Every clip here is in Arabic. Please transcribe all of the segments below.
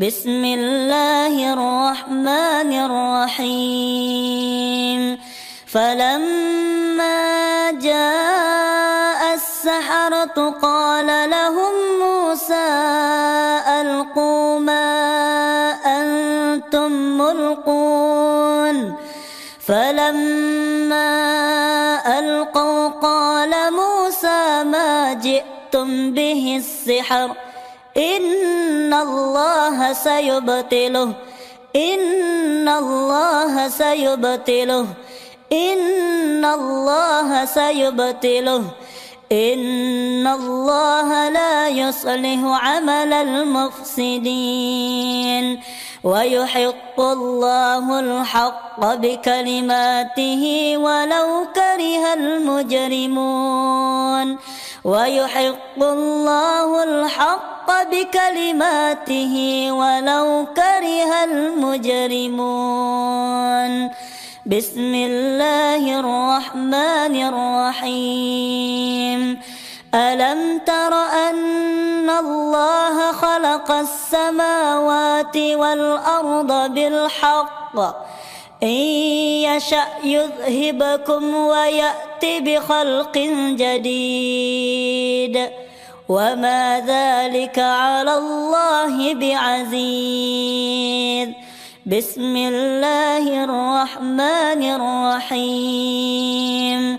بسم الله الرحمن الرحيم. فلما جاء السحرة قال لهم موسى ألقوا ما أنتم ملقون. فلما ألقوا قال موسى ما جئتم به السحر. إن الله سيبطله. إن الله سيبطله. إن الله سيبطله. إن الله لا يصلح عمل المفسدين. ويحق الله الحق بكلماته ولو كره المجرمون. ويحق الله الحق بكلماته ولو كره المجرمون. بسم الله الرحمن الرحيم. ألم تر أن الله خلق السماوات والأرض بالحق؟ إن يشأ يذهبكم ويأتي بخلق جديد. وما ذلك على الله بعزيز. بسم الله الرحمن الرحيم.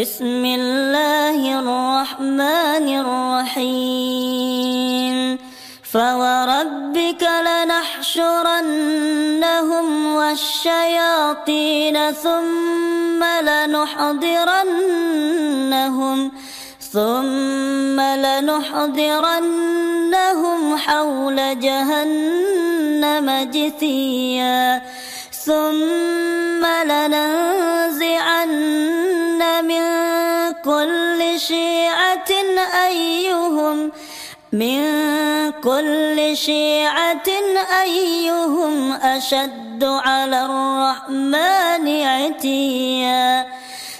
بسم الله الرحمن الرحيم. فوربك لنحشرنهم والشياطين ثم لنحضرنهم ثم لنحضرنهم حول جهنم جثيا. ثم لننزعن من كل شيعة أيهم من كل شيعة أيهم أشد على الرحمن عتيا.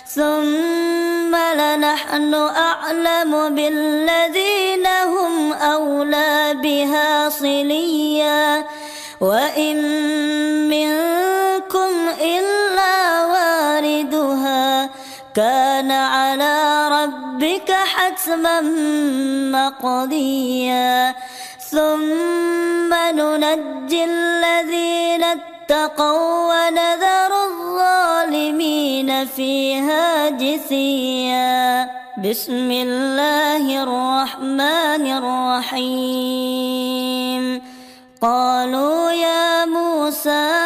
ثم لنحن أعلم بالذين هم أولى بها صليا. وإن منكم كان على ربك حتما مقضيا. ثم ننجي الذين اتقوا ونذر الظالمين فيها جثيا. بسم الله الرحمن الرحيم. قالوا يا موسى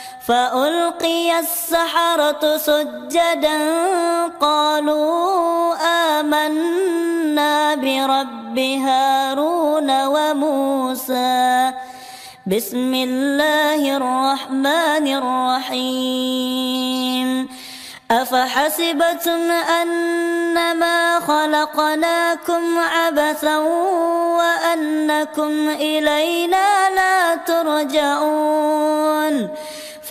فألقي السحرة سجدا قالوا آمنا برب هارون وموسى. بسم الله الرحمن الرحيم. أفحسبتم أنما خلقناكم عبثا وأنكم إلينا لا ترجعون.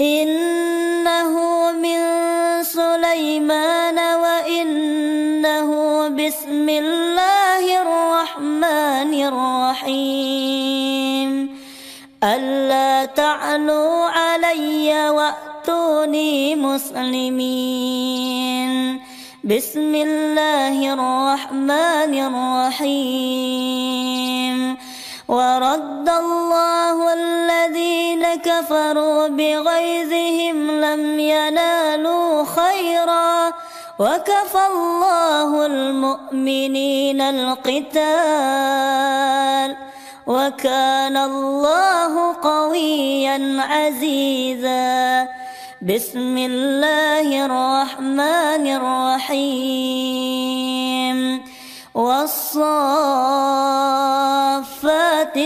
إنه من سليمان وإنه بسم الله الرحمن الرحيم. ألا تعلوا علي وأتوني مسلمين. بسم الله الرحمن الرحيم. ورد الله كفروا بغيظهم لم ينالوا خيرا. وكفى الله المؤمنين القتال. وكان الله قويا عزيزا. بسم الله الرحمن الرحيم. والصافات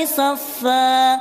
صفا.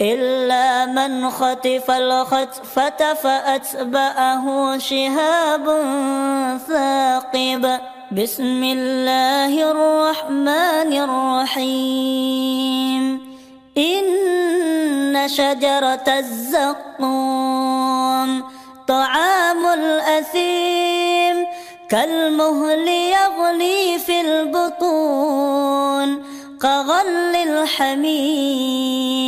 إلا من خطف الخطفة فأتبعه شهاب ثاقب. بسم الله الرحمن الرحيم. إن شجرة الزقوم طعام الأثيم كالمهل يغلي في البطون كغل الحميم.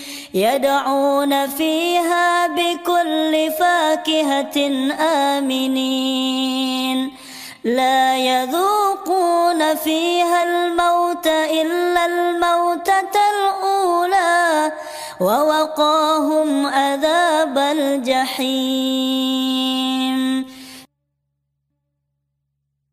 يدعون فيها بكل فاكهة آمنين. لا يذوقون فيها الموت إلا الموتة الأولى ووقاهم عذاب الجحيم.